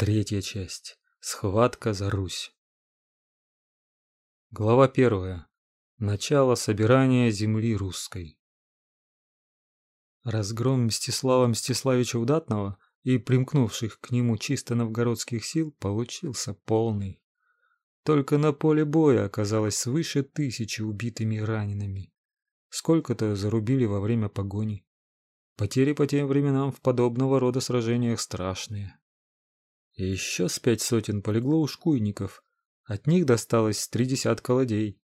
Третья часть. Схватка за Русь. Глава первая. Начало собирания земли русской. Разгром Мстислава Мстиславича Удатного и примкнувших к нему чисто новгородских сил получился полный. Только на поле боя оказалось свыше тысячи убитыми и ранеными. Сколько-то зарубили во время погони. Потери по тем временам в подобного рода сражениях страшные. И еще с пять сотен полегло у шкуйников. От них досталось три десятка ладей.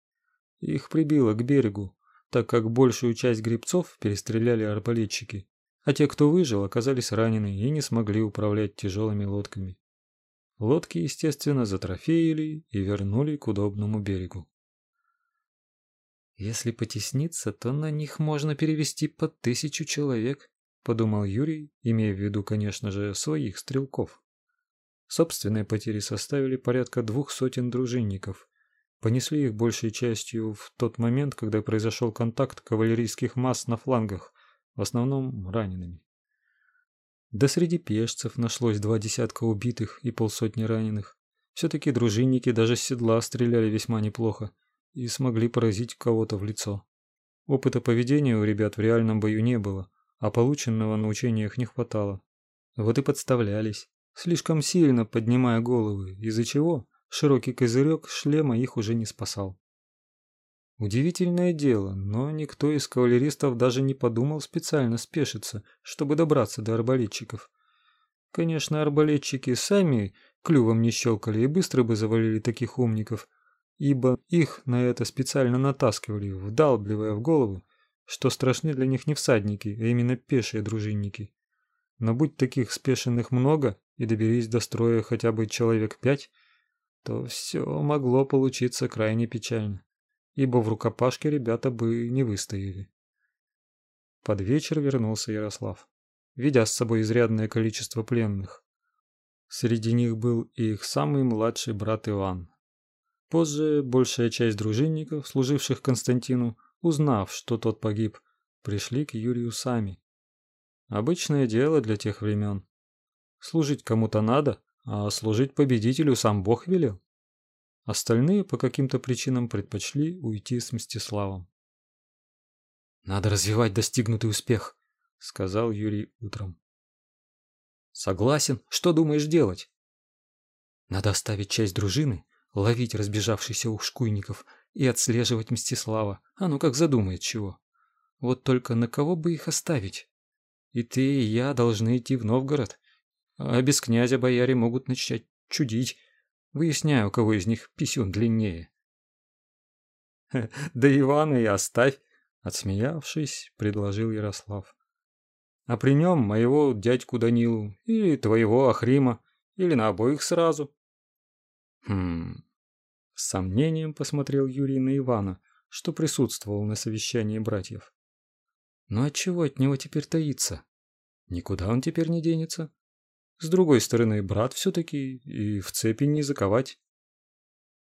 Их прибило к берегу, так как большую часть гребцов перестреляли арбалетчики, а те, кто выжил, оказались ранены и не смогли управлять тяжелыми лодками. Лодки, естественно, затрофеили и вернули к удобному берегу. Если потесниться, то на них можно перевести под тысячу человек, подумал Юрий, имея в виду, конечно же, своих стрелков. Собственные потери составили порядка двух сотен дружинников. Понесли их большей частью в тот момент, когда произошел контакт кавалерийских масс на флангах, в основном ранеными. Да среди пешцев нашлось два десятка убитых и полсотни раненых. Все-таки дружинники даже с седла стреляли весьма неплохо и смогли поразить кого-то в лицо. Опыта поведения у ребят в реальном бою не было, а полученного на учениях не хватало. Вот и подставлялись слишком сильно поднимая головы, из-за чего широкий козырек шлема их уже не спасал. Удивительное дело, но никто из кавалеристов даже не подумал специально спешиться, чтобы добраться до арбалетчиков. Конечно, арбалетчики сами клювом не щелкали и быстро бы завалили таких умников, ибо их на это специально натаскивали, вдалбливая в голову, что страшны для них не всадники, а именно пешие дружинники. Но будь таких спешенных много, и доберись до строя хотя бы человек пять, то все могло получиться крайне печально, ибо в рукопашке ребята бы не выстояли. Под вечер вернулся Ярослав, ведя с собой изрядное количество пленных. Среди них был и их самый младший брат Иван. Позже большая часть дружинников, служивших Константину, узнав, что тот погиб, пришли к Юрию сами. Обычное дело для тех времен. Служить кому-то надо, а служить победителю сам Бог велел. Остальные по каким-то причинам предпочли уйти с Мстиславом. Надо развивать достигнутый успех, сказал Юрий утром. Согласен. Что думаешь делать? Надо оставить часть дружины, ловить разбежавшихся ушкуйников и отслеживать Мстислава. А ну как задумает чего. Вот только на кого бы их оставить? И ты, и я должны идти в Новгород а без князя бояре могут начать чудить, выясняя, у кого из них писюн длиннее. Да Ивана и оставь, отсмеявшись, предложил Ярослав. А при нем моего дядьку Данилу или твоего Ахрима, или на обоих сразу. Хм. С сомнением посмотрел Юрий на Ивана, что присутствовал на совещании братьев. Но от чего от него теперь таиться? Никуда он теперь не денется. С другой стороны, брат все-таки и в цепи не заковать.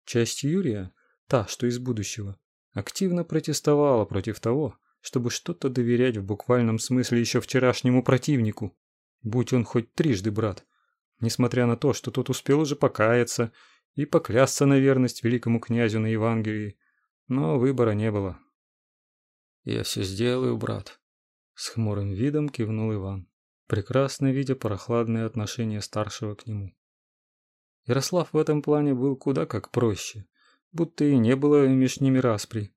Часть Юрия, та, что из будущего, активно протестовала против того, чтобы что-то доверять в буквальном смысле еще вчерашнему противнику, будь он хоть трижды брат, несмотря на то, что тот успел уже покаяться и поклясться на верность великому князю на Евангелии, но выбора не было. «Я все сделаю, брат», — с хмурым видом кивнул Иван прекрасно видя прохладное отношение старшего к нему. Ярослав в этом плане был куда как проще, будто и не было меж ними распри.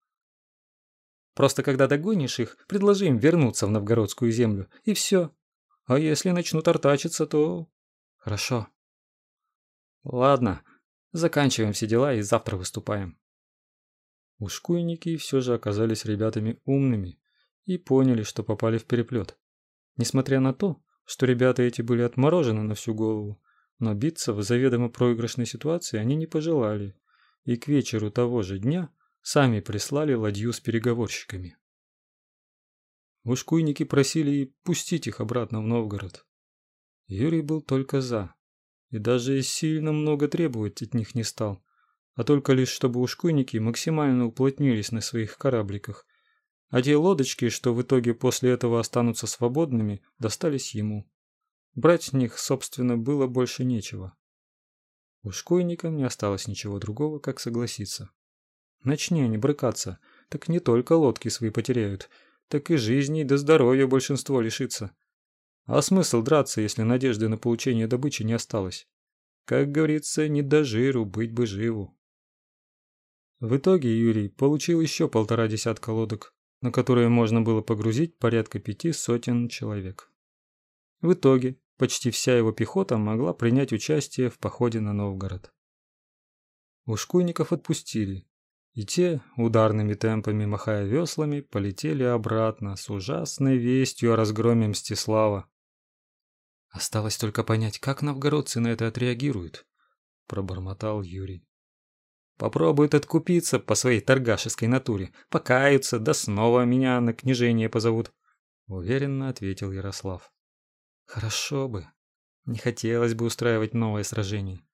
Просто когда догонишь их, предложи им вернуться в новгородскую землю, и все. А если начнут артачиться, то... Хорошо. Ладно, заканчиваем все дела и завтра выступаем. Ушкуйники все же оказались ребятами умными и поняли, что попали в переплет. Несмотря на то, что ребята эти были отморожены на всю голову, но биться в заведомо проигрышной ситуации они не пожелали, и к вечеру того же дня сами прислали ладью с переговорщиками. Ушкуйники просили пустить их обратно в Новгород. Юрий был только за, и даже сильно много требовать от них не стал, а только лишь чтобы ушкуйники максимально уплотнились на своих корабликах а те лодочки, что в итоге после этого останутся свободными, достались ему. Брать с них, собственно, было больше нечего. Ушкуйникам не осталось ничего другого, как согласиться. Начни они брыкаться, так не только лодки свои потеряют, так и жизни да здоровья большинство лишится. А смысл драться, если надежды на получение добычи не осталось? Как говорится, не до жиру, быть бы живу. В итоге Юрий получил еще полтора десятка лодок, на которые можно было погрузить порядка пяти сотен человек. В итоге почти вся его пехота могла принять участие в походе на Новгород. Ушкуйников отпустили, и те, ударными темпами махая веслами, полетели обратно с ужасной вестью о разгроме Мстислава. Осталось только понять, как новгородцы на это отреагируют, пробормотал Юрий. Попробуют откупиться по своей торгашеской натуре, покаются, да снова меня на княжение позовут, уверенно ответил Ярослав. Хорошо бы. Не хотелось бы устраивать новое сражение.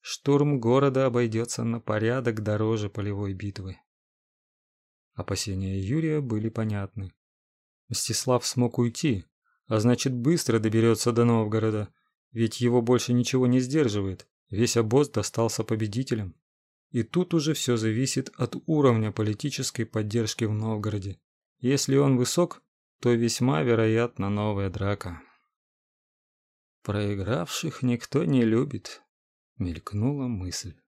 Штурм города обойдется на порядок дороже полевой битвы. Опасения Юрия были понятны. Мстислав смог уйти, а значит, быстро доберется до Новгорода, ведь его больше ничего не сдерживает. Весь обоз достался победителям. И тут уже все зависит от уровня политической поддержки в Новгороде. Если он высок, то весьма вероятна новая драка. Проигравших никто не любит, мелькнула мысль.